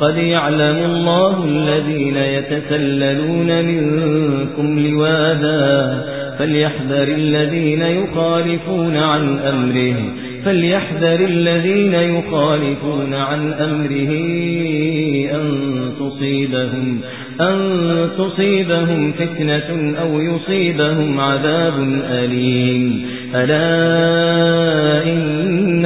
قد يعلم الله الذين يتسللون منكم لواذا فليحذر الذين يخالفون عن أمره فليحذر الذين يخالفون عن أمره أن تصيبهم أن تصيبهم فتنة أو يصيبهم عذاب أليم ألا